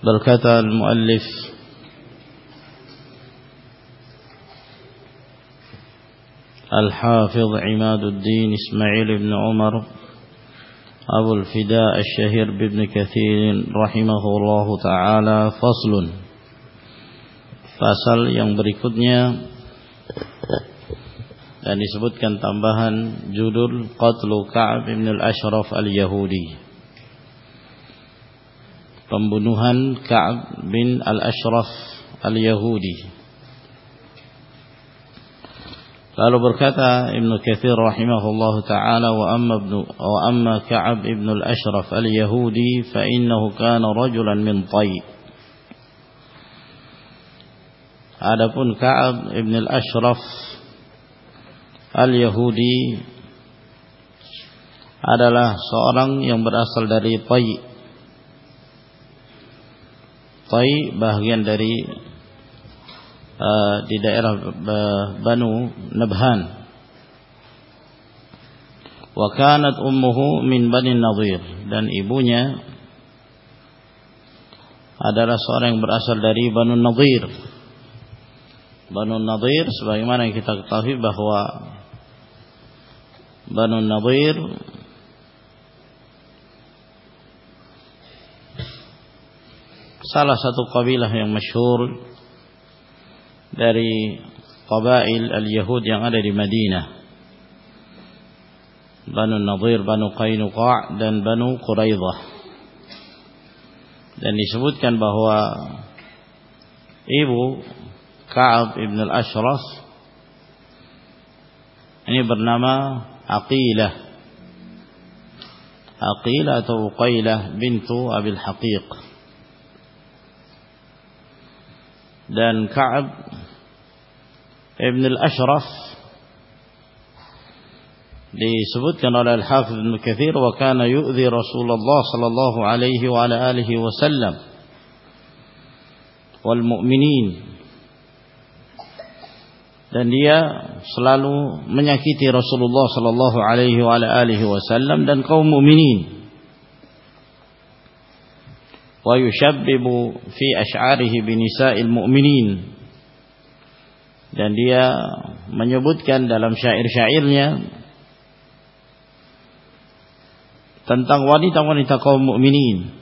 berkata al-muallif الحافظ عماد الدين إسماعيل بن عمر أبو الفداء الشهير بابن كثير رحمه الله تعالى فصل Fasal yang berikutnya dan disebutkan tambahan judul Qatlu Ka'ab bin al-Ashraf al-Yahudi pembunuhan Ka'ab bin al-Ashraf al-Yahudi Lalu berkata Ibn Kathir rahimahullah ta'ala wa amma, amma Ka'ab ibn al-Ashraf al-Yahudi fa innahu kana rajulan min Tay. Adapun Ka'ab ibn al-Ashraf al-Yahudi adalah seorang yang berasal dari Tay. Tay bagian dari uh, di daerah uh, Banu Nabhan. Wa kanat ummuhu min Bani Nadir dan ibunya adalah seorang yang berasal dari Banu Nadir. Banu Nadir sebagaimana yang kita ketahui bahwa Banu Nadir salah satu kabilah yang masyhur dari qabail al-Yahud yang ada di Madinah. Banu Nadir, Banu Qainuqa' dan Banu Quraidah. Dan disebutkan bahwa ibu Ka'ab ibn al-Ashraf ini bernama Aqilah. Aqilah atau Uqailah bintu Abil Haqiq. Dan Ka'ab Ibn al-Ashraf disebutkan oleh Al-Hafidh Ibn Kathir wa kana yu'zi Rasulullah sallallahu alaihi wa ala alihi wasallam wal mu'minin dan dia selalu menyakiti Rasulullah sallallahu alaihi wa ala alihi wasallam dan kaum mukminin yushabbibu fi bi nisa'il mu'minin dan dia menyebutkan dalam syair-syairnya tentang wanita-wanita kaum mukminin.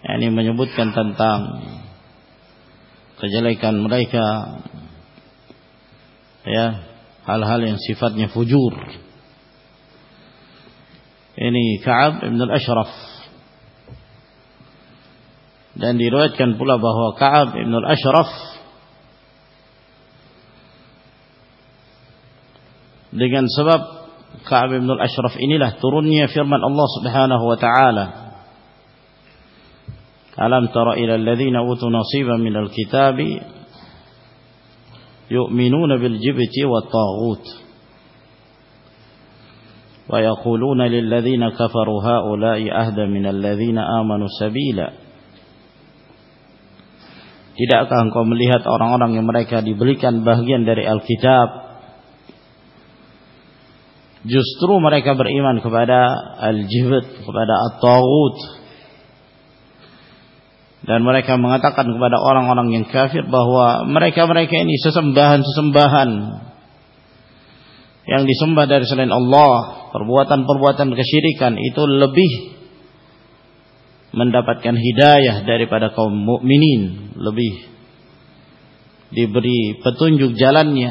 Yakni menyebutkan tentang kejelekan mereka ya hal-hal yang sifatnya fujur. Ini Ka'ab bin al-Ashraf dan diriwayatkan pula bahwa Ka'ab bin al-Ashraf dengan sebab Ka'ab bin al-Ashraf inilah turunnya firman Allah Subhanahu wa taala Alam tara ila alladhina utu nasiban minal kitabi yu'minuna bil jibti wat taghut wa yaquluna lil ladzina kafaru haula'i ahda minal ladzina amanu sabila Tidakkah engkau melihat orang-orang yang mereka diberikan bagian dari Alkitab Justru mereka beriman kepada al-jibt, kepada at-taghut. Dan mereka mengatakan kepada orang-orang yang kafir bahwa mereka-mereka ini sesembahan-sesembahan yang disembah dari selain Allah, perbuatan-perbuatan kesyirikan itu lebih mendapatkan hidayah daripada kaum mukminin, lebih diberi petunjuk jalannya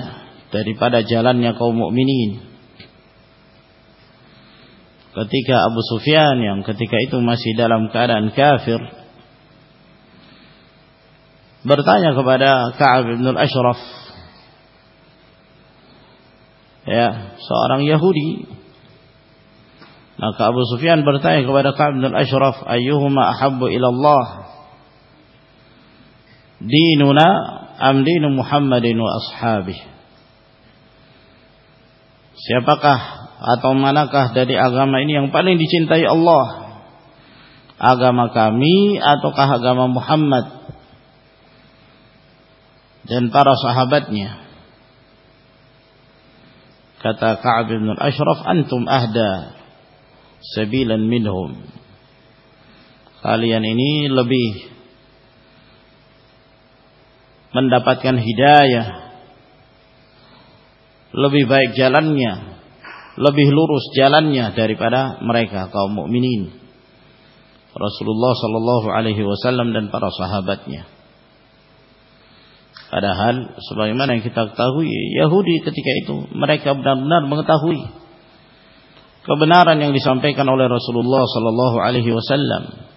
daripada jalannya kaum mukminin. Ketika Abu Sufyan yang ketika itu masih dalam keadaan kafir bertanya kepada Ka'ab bin al-Ashraf ya seorang Yahudi Maka Abu Sufyan bertanya kepada Ka'ab bin Al-Ashraf, "Ayyuhuma ahabbu ila Allah?" Dinuna am dinu Muhammadin wa ashabih? Siapakah atau manakah dari agama ini yang paling dicintai Allah? Agama kami ataukah agama Muhammad dan para sahabatnya? Kata Ka'ab bin Al-Ashraf, "Antum ahda sabilan minhum." Kalian ini lebih mendapatkan hidayah, lebih baik jalannya, lebih lurus jalannya daripada mereka kaum mukminin. Rasulullah sallallahu alaihi wasallam dan para sahabatnya. Padahal sebagaimana yang kita ketahui Yahudi ketika itu mereka benar-benar mengetahui kebenaran yang disampaikan oleh Rasulullah sallallahu alaihi wasallam.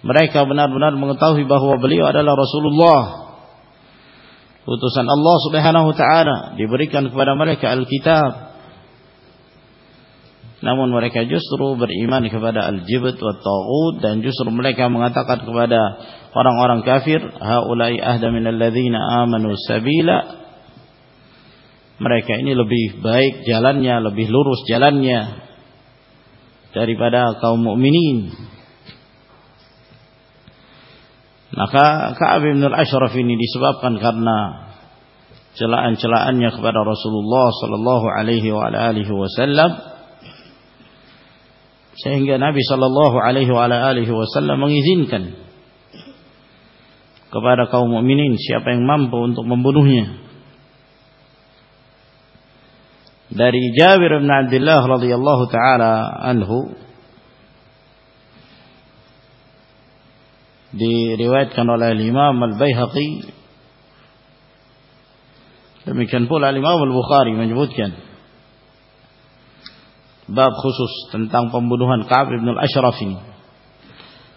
Mereka benar-benar mengetahui bahwa beliau adalah Rasulullah utusan Allah Subhanahu wa taala diberikan kepada mereka Alkitab namun mereka justru beriman kepada al-jibt wa taghut dan justru mereka mengatakan kepada orang-orang kafir haulai ahda minal ladzina amanu sabila mereka ini lebih baik jalannya lebih lurus jalannya daripada kaum mukminin maka Ka'ab bin al-Ashraf ini disebabkan karena celaan-celaannya kepada Rasulullah sallallahu alaihi wa alihi wasallam sehingga Nabi Shallallahu Alaihi Wasallam mengizinkan kepada kaum mukminin siapa yang mampu untuk membunuhnya. Dari Jabir bin Abdullah radhiyallahu taala anhu diriwayatkan oleh Imam Al-Baihaqi demikian pula Imam Al-Bukhari menyebutkan bab khusus tentang pembunuhan Ka'ab bin al-Ashraf ini.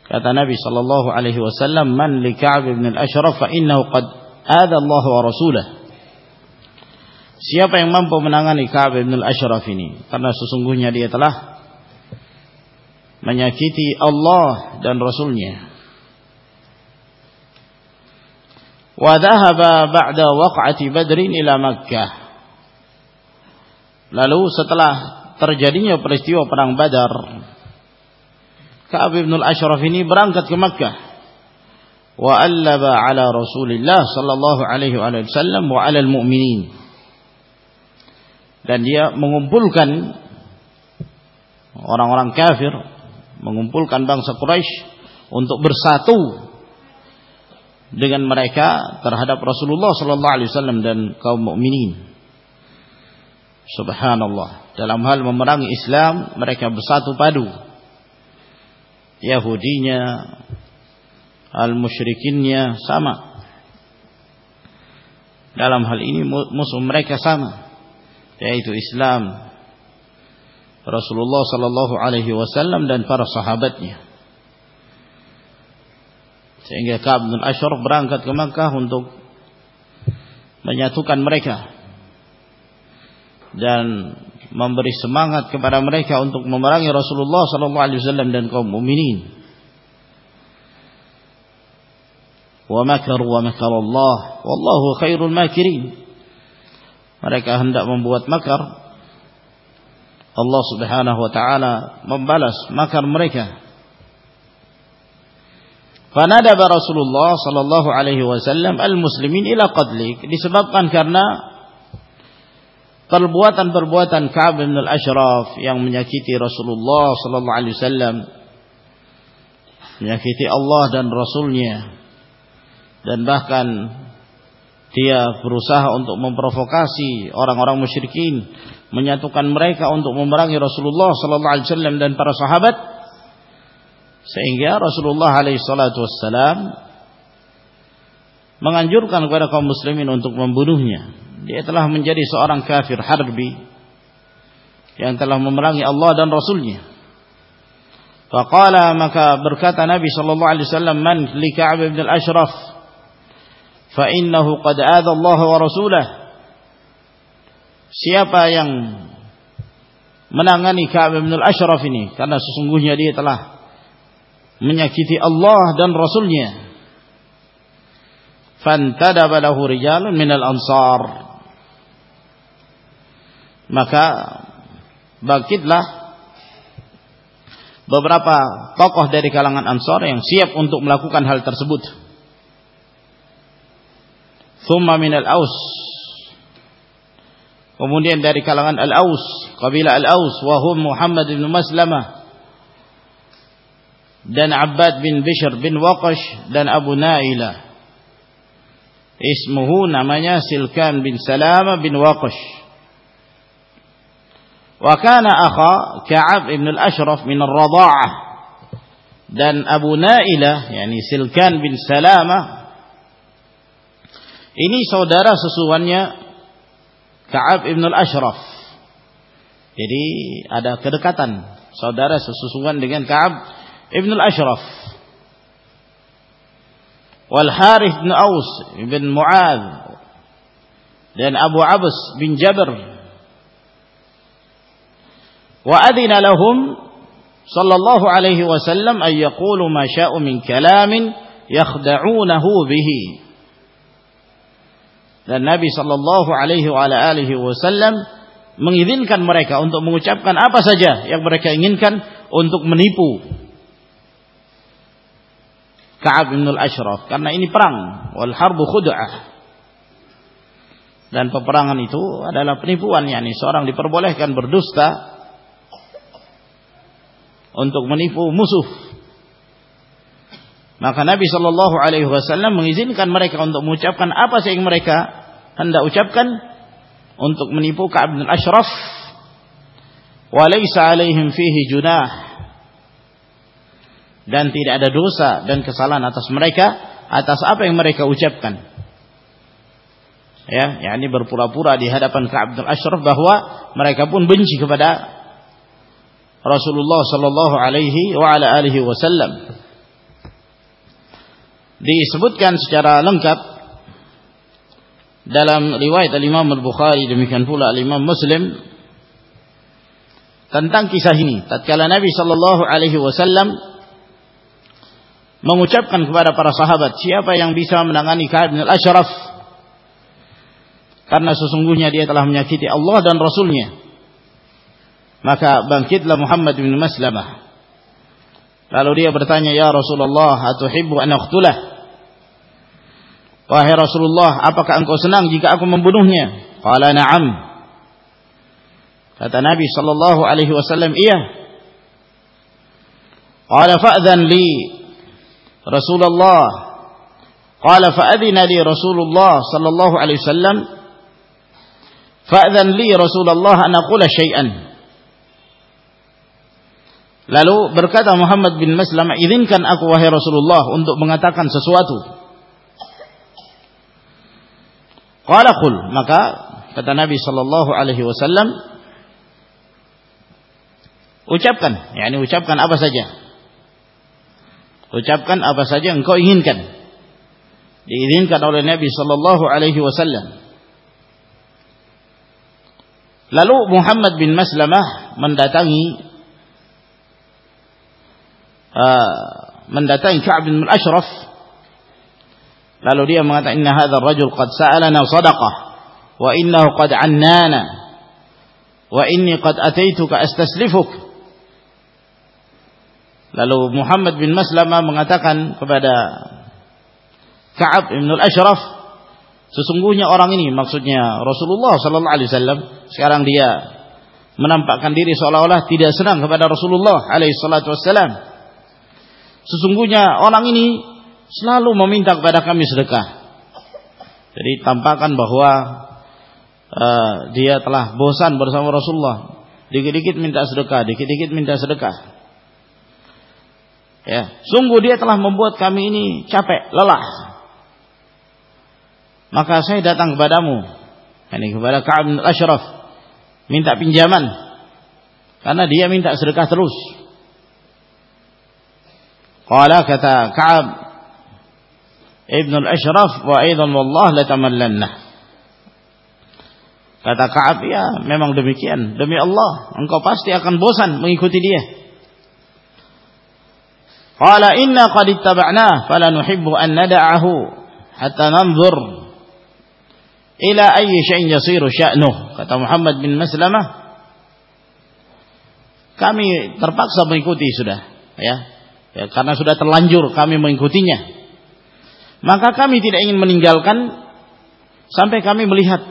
Kata Nabi sallallahu alaihi wasallam, "Man li Ka'ab bin al-Ashraf fa innahu qad adha Allah wa rasulah." Siapa yang mampu menangani Ka'ab bin al-Ashraf ini? Karena sesungguhnya dia telah menyakiti Allah dan Rasulnya. Wa dhahaba ba'da waq'ati Badrin ila Makkah. Lalu setelah terjadinya peristiwa perang Badar, Ka'ab bin al-Ashraf ini berangkat ke Makkah wa allaba ala Rasulillah sallallahu alaihi wasallam wa ala al-mu'minin. Dan dia mengumpulkan orang-orang kafir, mengumpulkan bangsa Quraisy untuk bersatu dengan mereka terhadap Rasulullah sallallahu alaihi wasallam dan kaum mukminin. Subhanallah. Dalam hal memerangi Islam, mereka bersatu padu. Yahudinya, al-musyrikinnya sama. Dalam hal ini musuh mereka sama, yaitu Islam. Rasulullah sallallahu alaihi wasallam dan para sahabatnya. Sehingga Ka'ab bin Ashraf berangkat ke Makkah untuk menyatukan mereka dan memberi semangat kepada mereka untuk memerangi Rasulullah sallallahu alaihi wasallam dan kaum mukminin. Wa makaru wa makar Allah wallahu khairul makirin. Mereka hendak membuat makar Allah Subhanahu wa taala membalas makar mereka. Fanadaba Rasulullah sallallahu alaihi wasallam al-muslimin ila qadlik disebabkan karena perbuatan-perbuatan Ka'ab bin al-Ashraf yang menyakiti Rasulullah sallallahu alaihi wasallam menyakiti Allah dan Rasulnya dan bahkan dia berusaha untuk memprovokasi orang-orang musyrikin menyatukan mereka untuk memerangi Rasulullah sallallahu alaihi wasallam dan para sahabat. Sehingga Rasulullah alaihi salatu wasallam menganjurkan kepada kaum muslimin untuk membunuhnya. Dia telah menjadi seorang kafir harbi yang telah memerangi Allah dan Rasulnya. Faqala maka berkata Nabi sallallahu alaihi wasallam man li Ka'ab bin al-Ashraf innahu qad adha wa rasulah. Siapa yang menangani Ka'ab bin Al-Ashraf ini karena sesungguhnya dia telah menyakiti Allah dan Rasulnya. Fantadaba lahu rijalun minal ansar. Maka bangkitlah beberapa tokoh dari kalangan Ansar yang siap untuk melakukan hal tersebut. Thumma min al-Aus Kemudian dari kalangan Al-Aus, kabilah Al-Aus, wahum Muhammad bin Maslamah dan Abbad bin Bishr bin Waqash dan Abu Naila. Ismuhu namanya Silkan bin Salama bin Waqash. Wa kana akha Ka'ab bin Al-Ashraf min Ar-Radha'ah. Dan Abu Naila, yakni Silkan bin Salama ini saudara susuannya Ka'ab ibn al-Ashraf. Jadi ada kedekatan saudara sesusuan dengan Ka'ab ibn al-Ashraf. Wal Harith bin Aus bin Mu'ad dan Abu Abbas bin Jabir. Wa adina lahum sallallahu alaihi wasallam ay yaqulu ma sya'u min kalamin yakhda'unahu bihi. Dan Nabi sallallahu alaihi wasallam mengizinkan mereka untuk mengucapkan apa saja yang mereka inginkan untuk menipu Ka'ab bin al-Ashraf. Karena ini perang wal harbu dan peperangan itu adalah penipuan yakni seorang diperbolehkan berdusta untuk menipu musuh maka Nabi Shallallahu Alaihi Wasallam mengizinkan mereka untuk mengucapkan apa yang mereka hendak ucapkan untuk menipu Ka'ab bin Ashraf. Walaysa alaihim fihi junah. Dan tidak ada dosa dan kesalahan atas mereka atas apa yang mereka ucapkan. Ya, yakni berpura-pura di hadapan Ka'ab bin Ashraf bahwa mereka pun benci kepada Rasulullah sallallahu alaihi wa ala alihi wasallam disebutkan secara lengkap dalam riwayat al-Imam al-Bukhari demikian pula al-Imam Muslim tentang kisah ini. Tatkala Nabi sallallahu alaihi wasallam mengucapkan kepada para sahabat siapa yang bisa menangani Ka'ab bin al-Ashraf? Karena sesungguhnya dia telah menyakiti Allah dan Rasulnya maka bangkitlah Muhammad bin Maslamah. Lalu dia bertanya ya Rasulullah atuhibbu an aqtulah Wahai Rasulullah, apakah engkau senang jika aku membunuhnya? Qala na'am. Kata Nabi sallallahu alaihi wasallam, "Iya." Qala fa'dhan li Rasulullah. Qala fa'adhina li Rasulullah sallallahu alaihi wasallam. Fa'dhan li Rasulullah an aqula syai'an. Lalu berkata Muhammad bin Maslamah, "Izinkan aku wahai Rasulullah untuk mengatakan sesuatu." Qala qul, maka kata Nabi sallallahu alaihi wasallam ucapkan, yakni ucapkan apa saja. Ucapkan apa saja engkau inginkan. Diizinkan oleh Nabi sallallahu alaihi wasallam. Lalu Muhammad bin Maslamah mendatangi uh, mendatangi Ka'ab bin Al-Ashraf Lalu dia mengatakan inna hadzal rajul qad sa'alana sadaqah wa innahu qad annana wa inni qad ataituka astaslifuk. Lalu Muhammad bin Maslamah mengatakan kepada Ka'ab bin Al-Ashraf sesungguhnya orang ini maksudnya Rasulullah sallallahu alaihi wasallam sekarang dia menampakkan diri seolah-olah tidak senang kepada Rasulullah alaihi salatu wasallam. Sesungguhnya orang ini selalu meminta kepada kami sedekah. Jadi tampakkan bahwa uh, dia telah bosan bersama Rasulullah. Dikit-dikit minta sedekah, dikit-dikit minta sedekah. Ya, sungguh dia telah membuat kami ini capek, lelah. Maka saya datang kepadamu, ini kepada Ka'ab bin Ashraf, minta pinjaman. Karena dia minta sedekah terus. Qala kata Ka'ab Ibn al-Ashraf wa aidan wallah latamallanna. Kata Ka'ab, ya memang demikian. Demi Allah, engkau pasti akan bosan mengikuti dia. Qala inna qad ittaba'nah fala nuhibbu an nada'ahu hatta nanzur ila ayyi syai'in yasiru sya'nuh. Kata Muhammad bin Maslamah, kami terpaksa mengikuti sudah, ya. Ya, karena sudah terlanjur kami mengikutinya. Maka kami tidak ingin meninggalkan sampai kami melihat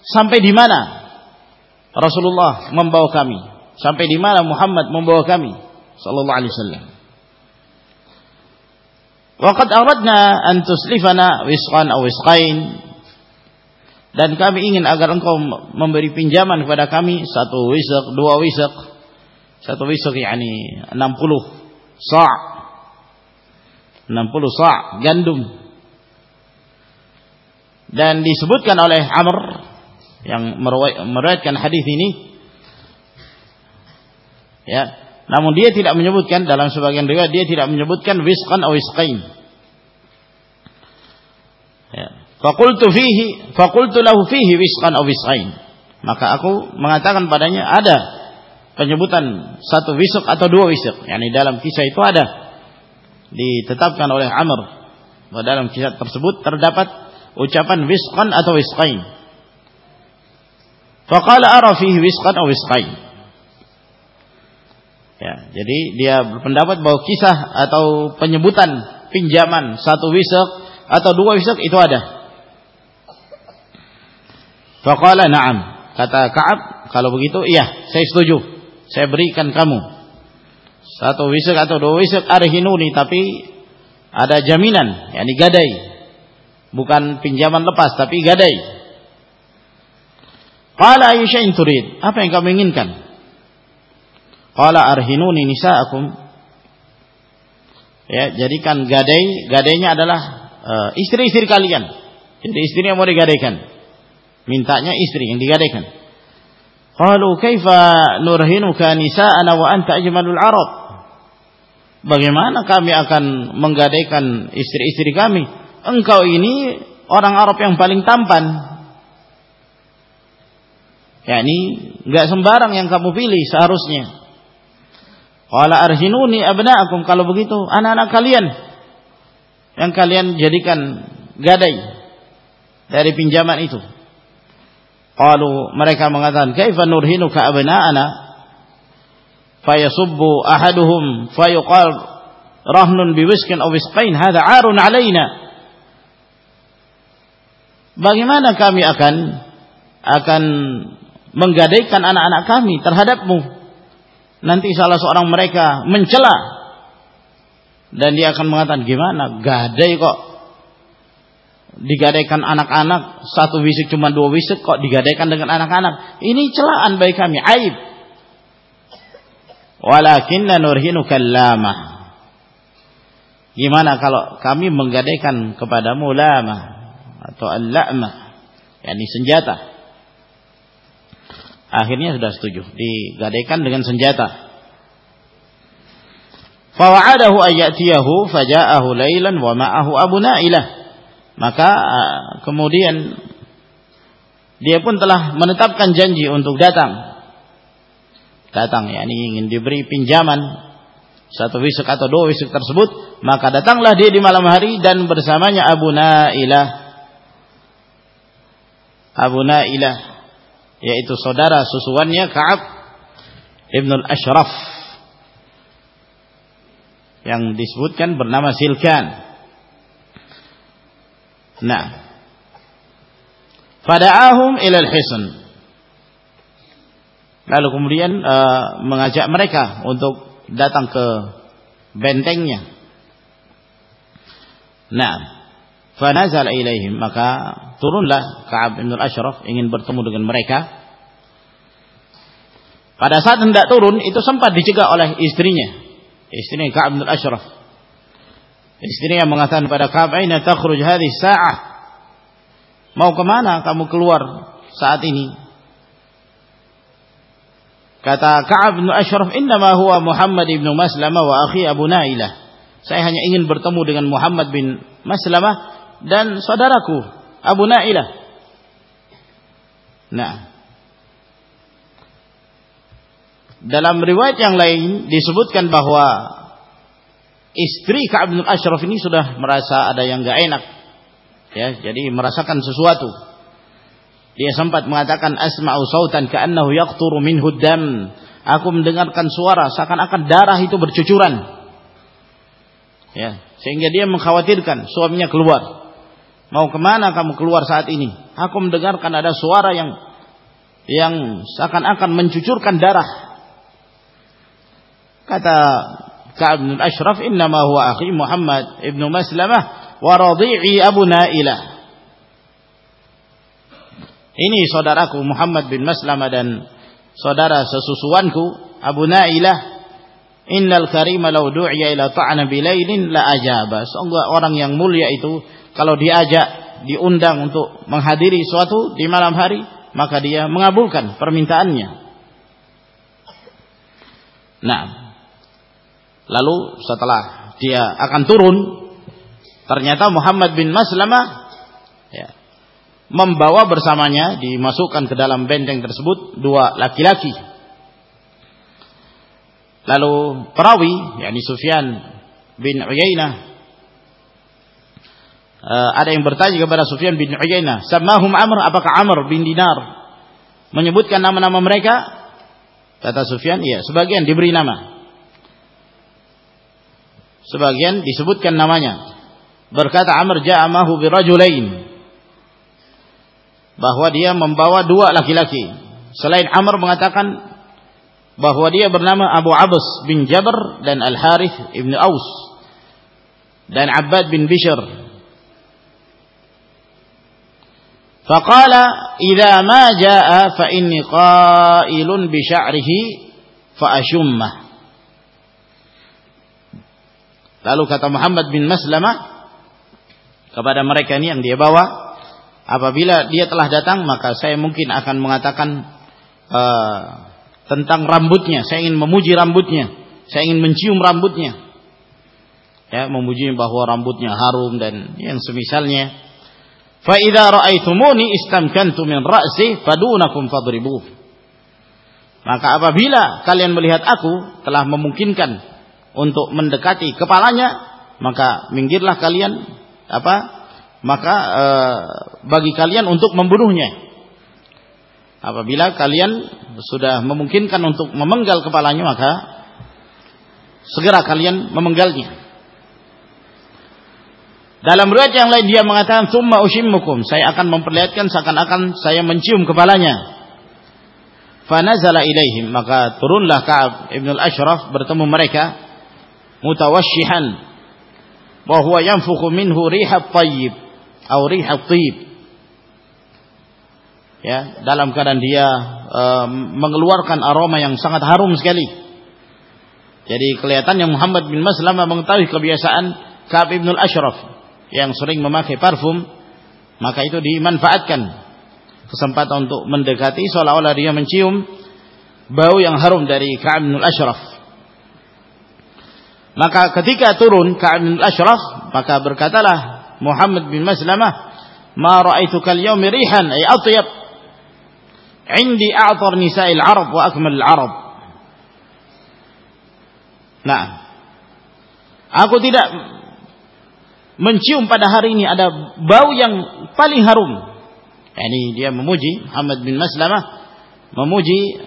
sampai di mana Rasulullah membawa kami, sampai di mana Muhammad membawa kami sallallahu alaihi wasallam. Waqad aradna an tuslifana wisqan aw wisqain dan kami ingin agar engkau memberi pinjaman kepada kami satu wisq, dua wisq. Satu wisq yakni 60 sa' 60 sa' gandum. Dan disebutkan oleh Amr yang meriwayatkan hadis ini. Ya. Namun dia tidak menyebutkan dalam sebagian riwayat dia tidak menyebutkan wisqan atau wisqain. Ya. Faqultu fihi faqultu lahu fihi wisqan atau wisqain. Maka aku mengatakan padanya ada penyebutan satu wisq atau dua wisq. Yakni dalam kisah itu ada. Ditetapkan oleh Amr. Bahwa dalam kisah tersebut terdapat ucapan wisqan atau wisqain Faqala ara fihi wisqan aw wisqain. Ya, jadi dia berpendapat bahwa kisah atau penyebutan pinjaman satu wisq atau dua wisq itu ada. Faqala na'am. Kata Ka'ab, kalau begitu iya, saya setuju. Saya berikan kamu satu wisq atau dua wisq arhinuni tapi ada jaminan, yakni gadai. Bukan pinjaman lepas tapi gadai. Qala ayu syai'in turid? Apa yang kamu inginkan? Qala arhinuni nisa'akum. Ya, jadikan gadai, gadainya adalah uh, istri-istri kalian. Jadi istri yang mau digadaikan. Mintanya istri yang digadaikan. Qalu kaifa nurhinuka nisa'ana wa anta ajmalul arab? Bagaimana kami akan menggadaikan istri-istri kami? Engkau ini orang Arab yang paling tampan yakni enggak sembarang yang kamu pilih seharusnya. Qala arjinuni abna'akum kalau begitu anak-anak kalian yang kalian jadikan gadai dari pinjaman itu. Qalu mereka mengatakan kaifa nurhinuka abna'ana fayasubbu ahaduhum fayuqal rahnun biwiskin aw wisqain hadha 'arun 'alaina Bagaimana kami akan akan menggadaikan anak-anak kami terhadapmu. Nanti salah seorang mereka mencela. Dan dia akan mengatakan gimana? Gadai kok. Digadaikan anak-anak satu wisik cuma dua wisik kok digadaikan dengan anak-anak. Ini celaan bagi kami aib. Walakinna nurhinu kallamah gimana kalau kami menggadaikan kepadamu lama atau al-la'mah yakni senjata Akhirnya sudah setuju, digadaikan dengan senjata. Fawa'adahu ayyatiyahu faja'ahu lailan wa ma'ahu Abu Na'ilah. Maka kemudian dia pun telah menetapkan janji untuk datang. Datang yakni ingin diberi pinjaman satu wisuk atau dua wisuk tersebut, maka datanglah dia di malam hari dan bersamanya Abu Na'ilah. Abu Na'ilah yaitu saudara susuannya Ka'ab Ibnul Ashraf yang disebutkan bernama Silkan. Nah, fada'ahum ilal hisn. Lalu kemudian uh, mengajak mereka untuk datang ke bentengnya. Nah, Fanazal ilaihim maka turunlah Ka'ab bin Al-Ashraf ingin bertemu dengan mereka. Pada saat hendak turun itu sempat dicegah oleh istrinya. Istrinya Ka'ab bin Al-Ashraf. Istrinya mengatakan pada Ka'ab, "Aina takhruj hadhihi sa'ah?" Mau ke mana kamu keluar saat ini? Kata Ka'ab bin Ashraf, "Innama huwa Muhammad ibn Maslamah wa akhi Abu Nailah." Saya hanya ingin bertemu dengan Muhammad bin Maslamah dan saudaraku Abu Nailah. Nah, dalam riwayat yang lain disebutkan bahwa istri Ka'ab bin Ashraf ini sudah merasa ada yang gak enak. Ya, jadi merasakan sesuatu. Dia sempat mengatakan asma'u sautan ka'annahu yaqturu min dam. Aku mendengarkan suara seakan-akan darah itu bercucuran. Ya, sehingga dia mengkhawatirkan suaminya keluar. Mau ke mana kamu keluar saat ini? Aku mendengarkan ada suara yang yang seakan-akan mencucurkan darah. Kata Ka'ab bin Ashraf, "Innama huwa akhi Muhammad ibn Maslamah wa radhi'i Abu Nailah." Ini saudaraku Muhammad bin Maslamah dan saudara sesusuanku Abu Nailah Innal karima law du'iya ila ta'ana bilailin la ajaba. Sungguh orang yang mulia itu kalau diajak, diundang untuk menghadiri suatu di malam hari, maka dia mengabulkan permintaannya. Nah, lalu setelah dia akan turun, ternyata Muhammad bin Maslamah ya, membawa bersamanya dimasukkan ke dalam benteng tersebut dua laki-laki Lalu perawi, yakni Sufyan bin Uyainah uh, ada yang bertanya kepada Sufyan bin Uyainah, "Samahum Amr, apakah Amr bin Dinar menyebutkan nama-nama mereka?" Kata Sufyan, "Iya, sebagian diberi nama." Sebagian disebutkan namanya. Berkata Amr ja'amahu birajulain. Bahwa dia membawa dua laki-laki. Selain Amr mengatakan bahwa dia bernama Abu Abbas bin Jabr dan Al Harith ibn Aus dan Abbad bin Bishr. فقال إذا ما جاء فإني قائل بشعره فأشمه Lalu kata Muhammad bin Maslamah kepada mereka ini yang dia bawa, apabila dia telah datang maka saya mungkin akan mengatakan uh, tentang rambutnya. Saya ingin memuji rambutnya. Saya ingin mencium rambutnya. Ya, memuji bahwa rambutnya harum dan yang semisalnya. Fa idza ra'aitumuni istamkantu min ra'si fadunakum. Maka apabila kalian melihat aku telah memungkinkan untuk mendekati kepalanya, maka minggirlah kalian apa? Maka e, bagi kalian untuk membunuhnya. Apabila kalian sudah memungkinkan untuk memenggal kepalanya maka segera kalian memenggalnya. Dalam riwayat yang lain dia mengatakan summa ushimmukum, saya akan memperlihatkan seakan-akan saya mencium kepalanya. Fanazala ilaihim, maka turunlah Ka'ab Ibn al-Ashraf bertemu mereka mutawashihan bahwa yanfukhu minhu rihat tayyib atau rihat tayyib ya dalam keadaan dia e, mengeluarkan aroma yang sangat harum sekali. Jadi kelihatannya Muhammad bin Maslamah mengetahui kebiasaan Ka'ab bin Al-Ashraf yang sering memakai parfum, maka itu dimanfaatkan kesempatan untuk mendekati seolah-olah dia mencium bau yang harum dari Ka'ab bin Al-Ashraf. Maka ketika turun Ka'ab bin Al-Ashraf, maka berkatalah Muhammad bin Maslamah, "Ma ra'aituka al-yawma rihan ay atyab indi a'tar nisa'il Arab wa akmal Arab. Nah, aku tidak mencium pada hari ini ada bau yang paling harum. Ini dia memuji Muhammad bin Maslamah memuji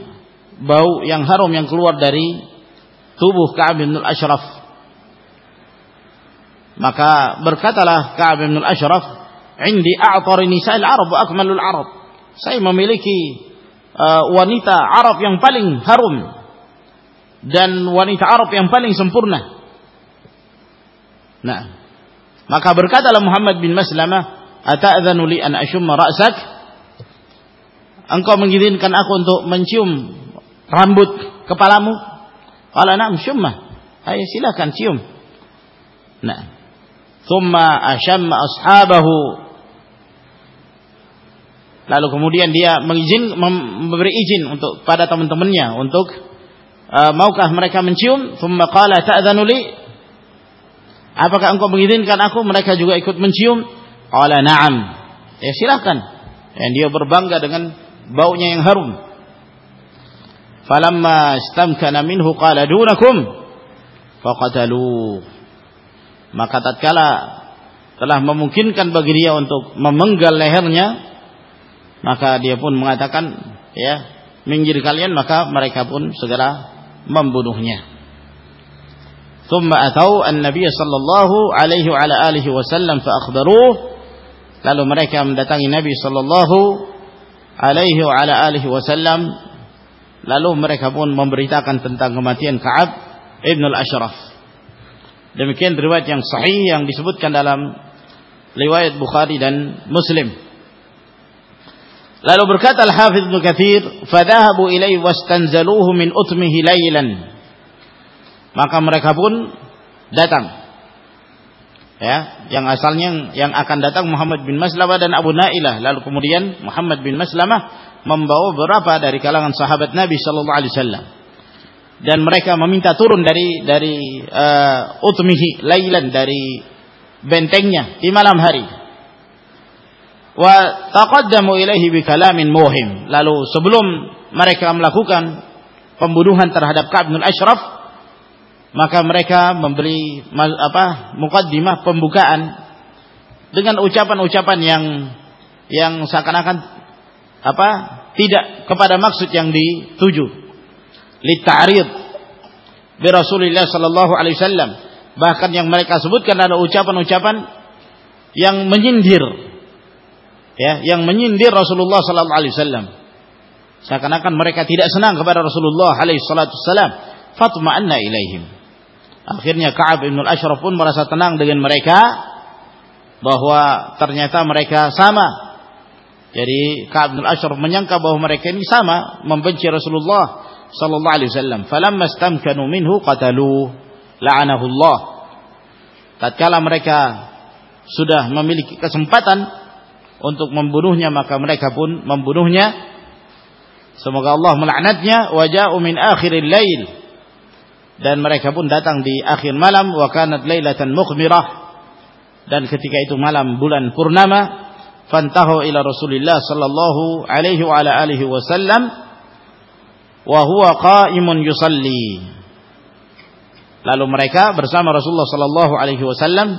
bau yang harum yang keluar dari tubuh Ka'ab bin Al-Ashraf. Maka berkatalah Ka'ab bin Al-Ashraf, "Indi a'tar nisa'il Arab wa akmalul Arab." Saya memiliki uh, wanita Arab yang paling harum dan wanita Arab yang paling sempurna. Nah, maka berkatalah Muhammad bin Maslamah, "Ata'dzanu li an ashumma ra'sak?" Engkau mengizinkan aku untuk mencium rambut kepalamu? Qala na'am shumma. Ayo silakan cium. Nah, thumma ashamma ashabahu Lalu kemudian dia mengizin memberi izin untuk pada teman-temannya untuk uh, maukah mereka mencium? Thumma qala ta'dhanu li? Apakah engkau mengizinkan aku mereka juga ikut mencium? Qala na'am. Ya silakan. Dan dia berbangga dengan baunya yang harum. falamma istamkana minhu qala dunakum faqatalu maka tatkala telah memungkinkan bagi dia untuk memenggal lehernya maka dia pun mengatakan ya minggir kalian maka mereka pun segera membunuhnya ثم أتوا النبي صلى الله عليه وعلى آله وسلم فأخبروه lalu mereka mendatangi Nabi sallallahu alaihi wa ala alihi wasallam lalu mereka pun memberitakan tentang kematian Ka'ab Ibn al-Ashraf demikian riwayat yang sahih yang disebutkan dalam riwayat Bukhari dan Muslim lalu berkata Al-Hafidh Ibn Kathir fadahabu ilaihi wastanzaluhu min utmihi laylan maka mereka pun datang. Ya yang asalnya yang akan datang Muhammad bin Maslamah dan Abu Nailah. Lalu kemudian Muhammad bin Maslamah membawa beberapa dari kalangan sahabat Nabi sallallahu alaihi wasallam. Dan mereka meminta turun dari dari uh, utmihi lailan dari bentengnya di malam hari. Wa taqaddamu ilaihi bi kalamin muhim. Lalu sebelum mereka melakukan pembunuhan terhadap Ka'ab bin Ashraf maka mereka memberi apa mukaddimah pembukaan dengan ucapan-ucapan yang yang seakan-akan apa tidak kepada maksud yang dituju. Lita'rid bi Rasulillah sallallahu alaihi wasallam. Bahkan yang mereka sebutkan ada ucapan-ucapan yang menyindir. Ya yang menyindir Rasulullah sallallahu alaihi wasallam. Seakan-akan mereka tidak senang kepada Rasulullah alaihi salatu wasallam. Fatma'anna ilaihim Akhirnya Ka'ab bin Al-Ashraf pun merasa tenang dengan mereka bahwa ternyata mereka sama. Jadi Ka'ab bin Al-Ashraf menyangka bahwa mereka ini sama membenci Rasulullah sallallahu alaihi wasallam. Falamma istamkanu minhu qatalu la'anahu Allah. Tatkala mereka sudah memiliki kesempatan untuk membunuhnya maka mereka pun membunuhnya. Semoga Allah melaknatnya wa ja'u min akhiril lail dan mereka pun datang di akhir malam wa kanat lailatan mukhmirah. Dan ketika itu malam bulan purnama fantahu ila Rasulillah sallallahu alaihi wa ala alihi wasallam wa huwa qa'imun yusalli. Lalu mereka bersama Rasulullah sallallahu alaihi wasallam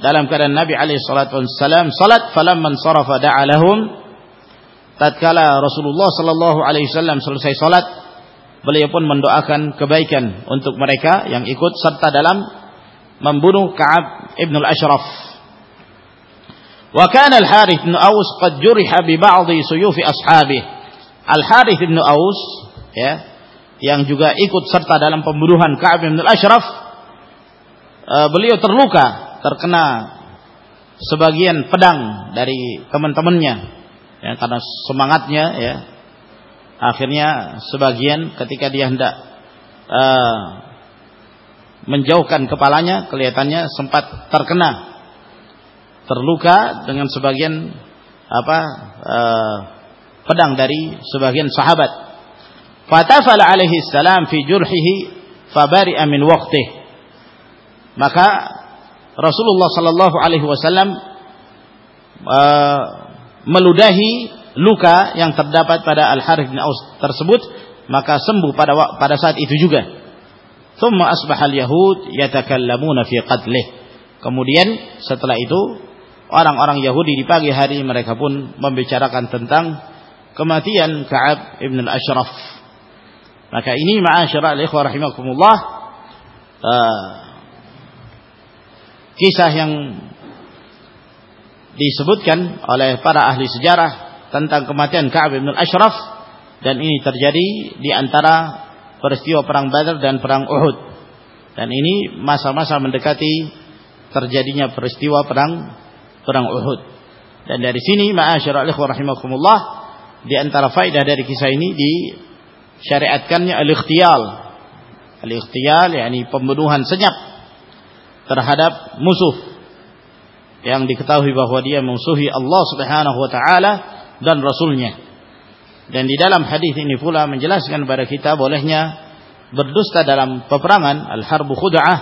dalam keadaan Nabi alaihi salatu wasallam salat falamman sarafa da'a lahum. Tatkala Rasulullah sallallahu alaihi wasallam selesai salat beliau pun mendoakan kebaikan untuk mereka yang ikut serta dalam membunuh Ka'ab ibn al-Ashraf. Wa kana al-Harith ibn Aus qad juriha bi ba'd suyufi ashabih. Al-Harith ibn Aus ya yang juga ikut serta dalam pembunuhan Ka'ab ibn al-Ashraf uh, beliau terluka terkena sebagian pedang dari teman-temannya ya karena semangatnya ya akhirnya sebagian ketika dia hendak uh, menjauhkan kepalanya kelihatannya sempat terkena terluka dengan sebagian apa uh, pedang dari sebagian sahabat. Fatafala alaihi salam fi jurhihi fabari'a min waqtih. Maka Rasulullah sallallahu alaihi wasallam uh, meludahi luka yang terdapat pada Al Harith bin Aus tersebut maka sembuh pada pada saat itu juga. Thumma asbahal yahud yatakallamuna fi qadlih. Kemudian setelah itu orang-orang Yahudi di pagi hari mereka pun membicarakan tentang kematian Ka'ab ibn al-Ashraf. Maka ini ma'asyara al-ikhwah rahimakumullah uh, kisah yang disebutkan oleh para ahli sejarah tentang kematian Ka'ab bin Ashraf dan ini terjadi di antara peristiwa perang Badar dan perang Uhud. Dan ini masa-masa mendekati terjadinya peristiwa perang perang Uhud. Dan dari sini ma'asyiral ikhwah rahimakumullah di antara faedah dari kisah ini di syariatkannya al-ikhtiyal. Al-ikhtiyal yakni pembunuhan senyap terhadap musuh yang diketahui bahwa dia musuhi Allah Subhanahu wa taala dan Rasulnya. Dan di dalam hadis ini pula menjelaskan kepada kita bolehnya berdusta dalam peperangan al-harbu khud'ah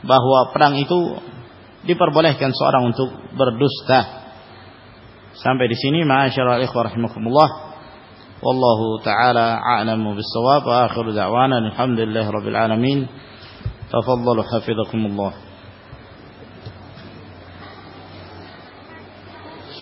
bahwa perang itu diperbolehkan seorang untuk berdusta. Sampai di sini ma'asyiral ikhwah rahimakumullah. Wallahu taala a'lamu bis-shawab wa akhiru da'wana alhamdulillahi rabbil alamin. Tafadhalu hafizakumullah.